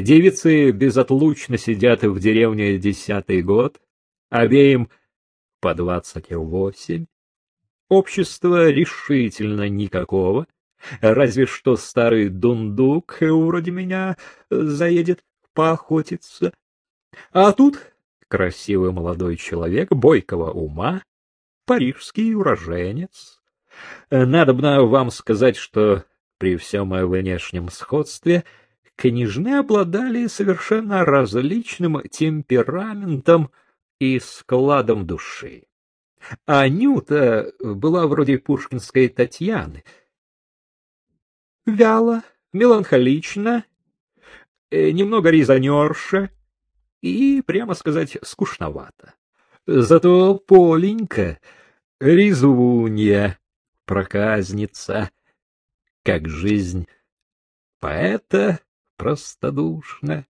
Девицы безотлучно сидят в деревне десятый год, обеим по двадцать восемь. Общества решительно никакого, разве что старый дундук вроде меня заедет поохотиться. А тут красивый молодой человек, бойкого ума, парижский уроженец. Надобно вам сказать, что при всем внешнем сходстве княжны обладали совершенно различным темпераментом и складом души. Анюта была вроде пушкинской Татьяны. Вяло, меланхолично, э, немного резонерша и, прямо сказать, скучновато. Зато Поленька, резвунья, проказница, как жизнь поэта простодушна,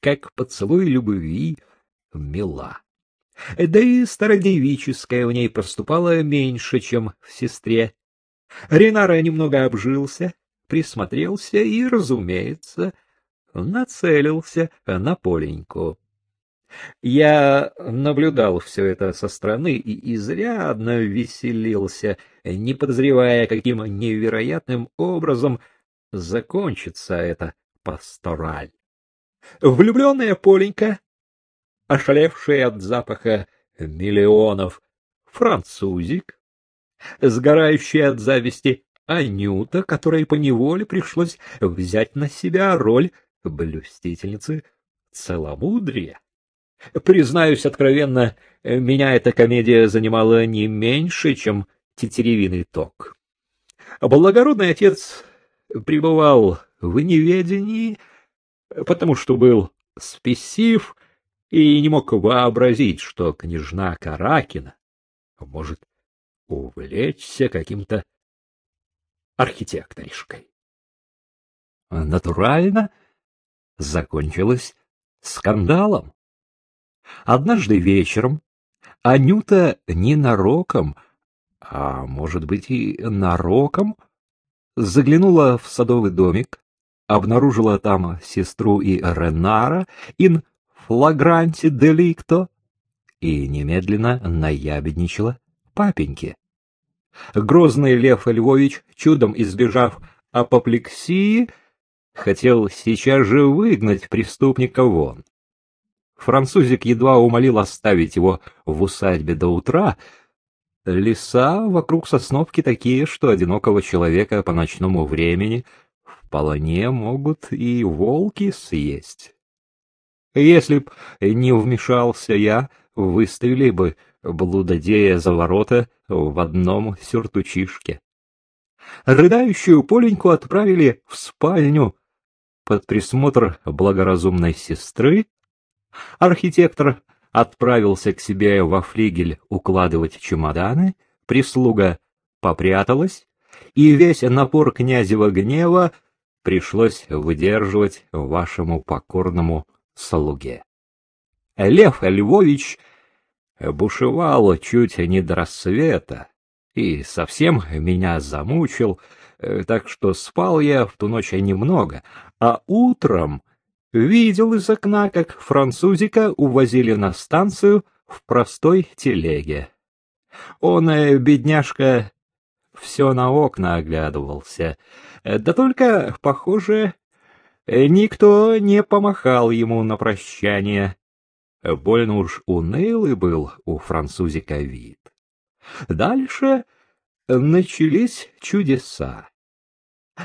как поцелуй любви мила. Да и стародевическая в ней проступала меньше, чем в сестре. Ренара немного обжился, присмотрелся и, разумеется, нацелился на Поленьку. Я наблюдал все это со стороны и изрядно веселился, не подозревая, каким невероятным образом закончится эта пастораль. Влюбленная Поленька, ошалевшая от запаха миллионов французик, сгорающая от зависти Анюта, которой поневоле пришлось взять на себя роль блюстительницы целомудрия. Признаюсь откровенно, меня эта комедия занимала не меньше, чем тетеревиный ток. Благородный отец пребывал в неведении, потому что был спесив и не мог вообразить, что княжна Каракина может увлечься каким-то архитекторишкой. Натурально закончилось скандалом. Однажды вечером Анюта ненароком, а может быть и нароком, заглянула в садовый домик, обнаружила там сестру и Ренара ин флагранте деликто и немедленно наябедничала папеньке. Грозный Лев Львович, чудом избежав апоплексии, хотел сейчас же выгнать преступника вон. Французик едва умолил оставить его в усадьбе до утра. Леса вокруг сосновки такие, что одинокого человека по ночному времени вполне могут и волки съесть. Если б не вмешался я, выставили бы блудодея за ворота в одном сюртучишке. Рыдающую Поленьку отправили в спальню под присмотр благоразумной сестры, Архитектор отправился к себе во флигель укладывать чемоданы, прислуга попряталась, и весь напор князева гнева пришлось выдерживать вашему покорному слуге. Лев Львович бушевал чуть не до рассвета и совсем меня замучил, э, так что спал я в ту ночь немного, а утром видел из окна, как французика увозили на станцию в простой телеге. Он, э, бедняжка, все на окна оглядывался, да только, похоже, никто не помахал ему на прощание. Больно уж унылый был у французика вид. Дальше начались чудеса.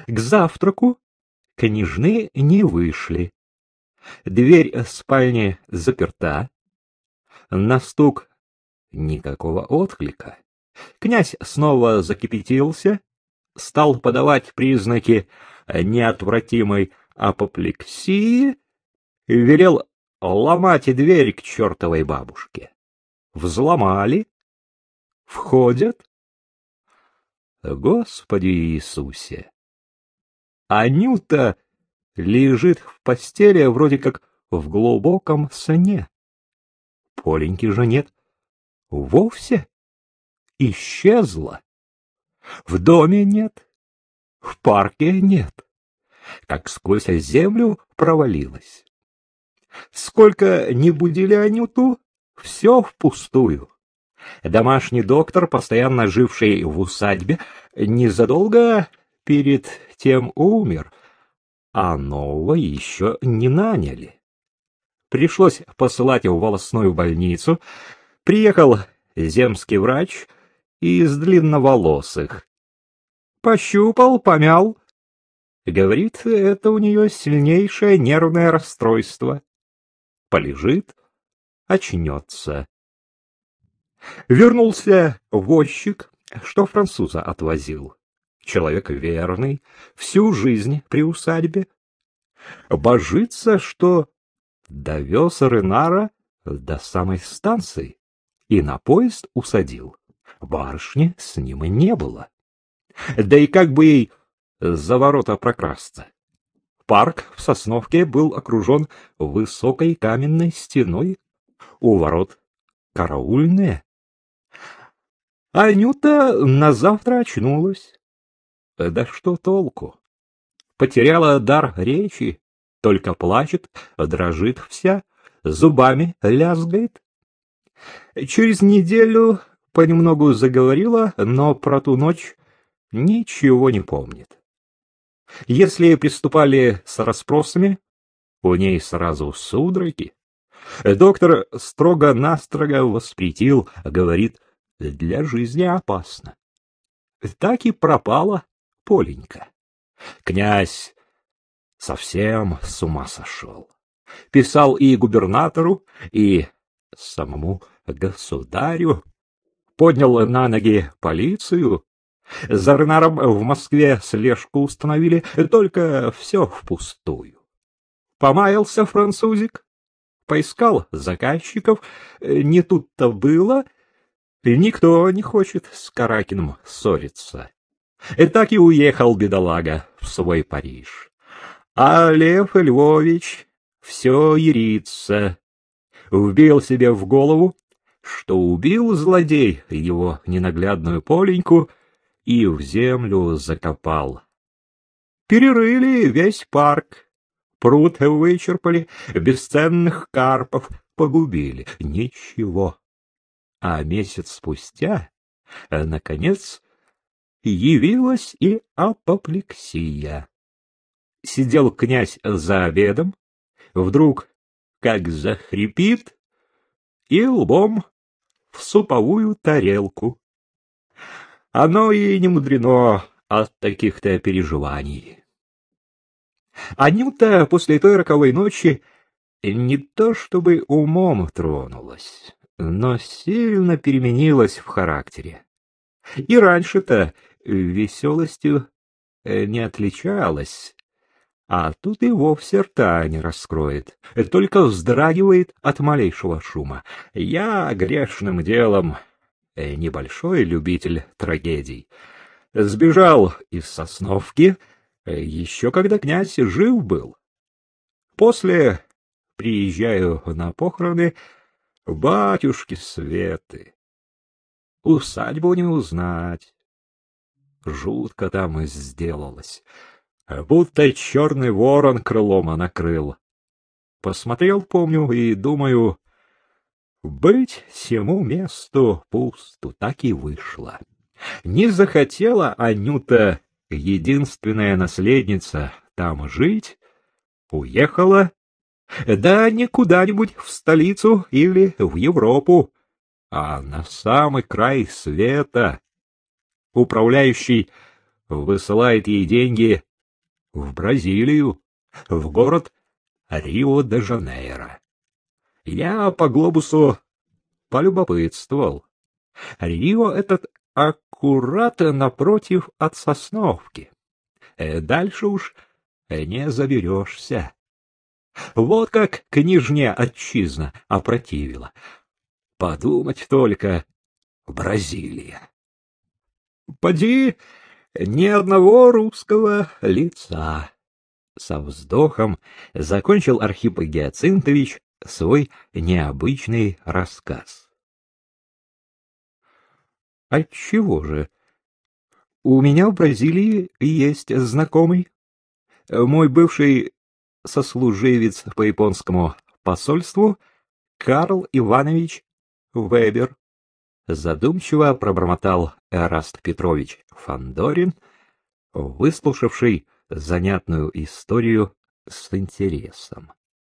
К завтраку княжны не вышли. Дверь спальни заперта. На стук никакого отклика. Князь снова закипятился, стал подавать признаки неотвратимой апоплексии велел ломать дверь к чертовой бабушке. Взломали, входят. Господи Иисусе! Анюта лежит в постели вроде как в глубоком сне. Поленьки же нет. Вовсе исчезла. В доме нет, в парке нет. как сквозь землю провалилась. Сколько не будили Анюту, все впустую. Домашний доктор, постоянно живший в усадьбе, незадолго перед тем умер, а нового еще не наняли. Пришлось посылать в волосную больницу. Приехал земский врач из длинноволосых. Пощупал, помял. Говорит, это у нее сильнейшее нервное расстройство. Полежит, очнется. Вернулся возчик, что француза отвозил. Человек верный, всю жизнь при усадьбе. Божится, что довез Ренара до самой станции и на поезд усадил. Барышни с ним и не было. Да и как бы ей за ворота прокрасться? Парк в Сосновке был окружен высокой каменной стеной. У ворот караульные. Анюта на завтра очнулась. Да что толку? Потеряла дар речи, только плачет, дрожит вся, зубами лязгает. Через неделю понемногу заговорила, но про ту ночь ничего не помнит. Если приступали с расспросами, у ней сразу судороги. Доктор строго-настрого воспретил, говорит, для жизни опасно. Так и пропала Поленька. Князь совсем с ума сошел. Писал и губернатору, и самому государю. Поднял на ноги полицию. За Ренаром в Москве слежку установили, только все впустую. Помаялся французик, поискал заказчиков, не тут-то было, и никто не хочет с Каракиным ссориться. И так и уехал бедолага в свой Париж. А Лев Львович все ерится. Вбил себе в голову, что убил злодей его ненаглядную Поленьку и в землю закопал. Перерыли весь парк, пруд вычерпали, бесценных карпов погубили. Ничего. А месяц спустя, наконец, явилась и апоплексия. Сидел князь за обедом, вдруг как захрипит и лбом в суповую тарелку. Оно и не мудрено от таких-то переживаний. Анюта после той роковой ночи не то чтобы умом тронулась, но сильно переменилась в характере. И раньше-то веселостью э, не отличалась, а тут и вовсе рта не раскроет, только вздрагивает от малейшего шума. Я грешным делом э, небольшой любитель трагедий. Сбежал из Сосновки э, еще когда князь жив был. После приезжаю на похороны батюшки Светы. Усадьбу не узнать. Жутко там и сделалось, будто черный ворон крылом накрыл. Посмотрел, помню, и думаю, быть всему месту пусту, так и вышло. Не захотела Анюта, единственная наследница, там жить, уехала, да не куда-нибудь в столицу или в Европу, а на самый край света, Управляющий высылает ей деньги в Бразилию, в город Рио-де-Жанейро. Я по глобусу полюбопытствовал. Рио этот аккуратно напротив от Сосновки. Э, дальше уж не заберешься. Вот как княжне отчизна опротивила. Подумать только, Бразилия. Поди, ни одного русского лица. Со вздохом закончил Архип Геоцинтович свой необычный рассказ. Отчего же? У меня в Бразилии есть знакомый. Мой бывший сослуживец по японскому посольству Карл Иванович Вебер. Задумчиво пробормотал Эраст Петрович Фандорин, выслушавший занятную историю с интересом.